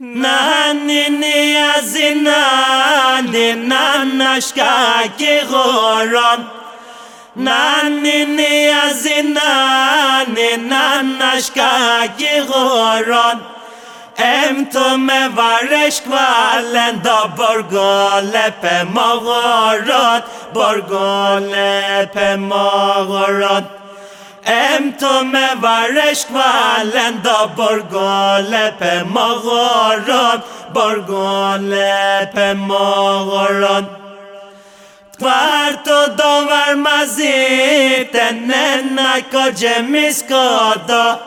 ناننی از نان د ناناشکا کی غورن ناننی از نان د ناناشکا کی غورن امته ما وره شکوالن د بورگول په ماورات بورگول په ماورات ام تو موارش ورش کوالن دا برگل په مغورون برگل په مغورون کوار تو دوار مزی تنن نکو جمیس کدا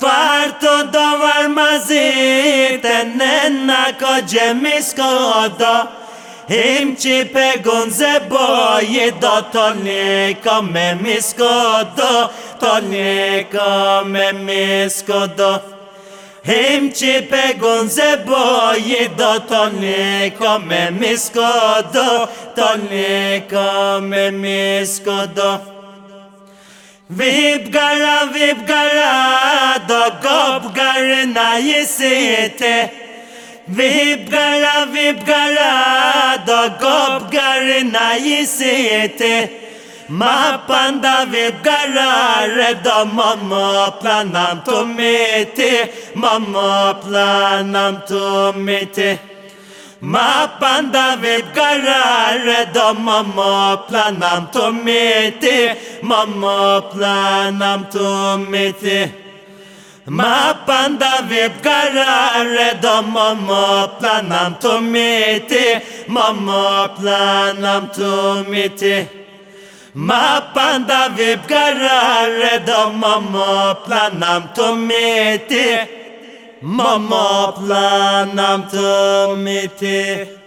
کوار تو دوار مزی تنن نکو جمیس کدا Im që pegon zeboje do të leka me miskodo Të leka me miskodo Im që pegon zeboje do të leka me miskodo Të leka me miskodo Vip gara, vip gara, do gop gare na jesete Vip gara, vip gara, Da gopgar nayi siete Ma panda vibgarare da mamma planam tomete Mamma planam tomete Ma panda vibgarare da mamma planam tomete Mamma planam tomete Ma panda vip karare do momo planam tumiti Momo planam tumiti. Ma panda vip karare do momo planam tumiti Momo planam tumiti.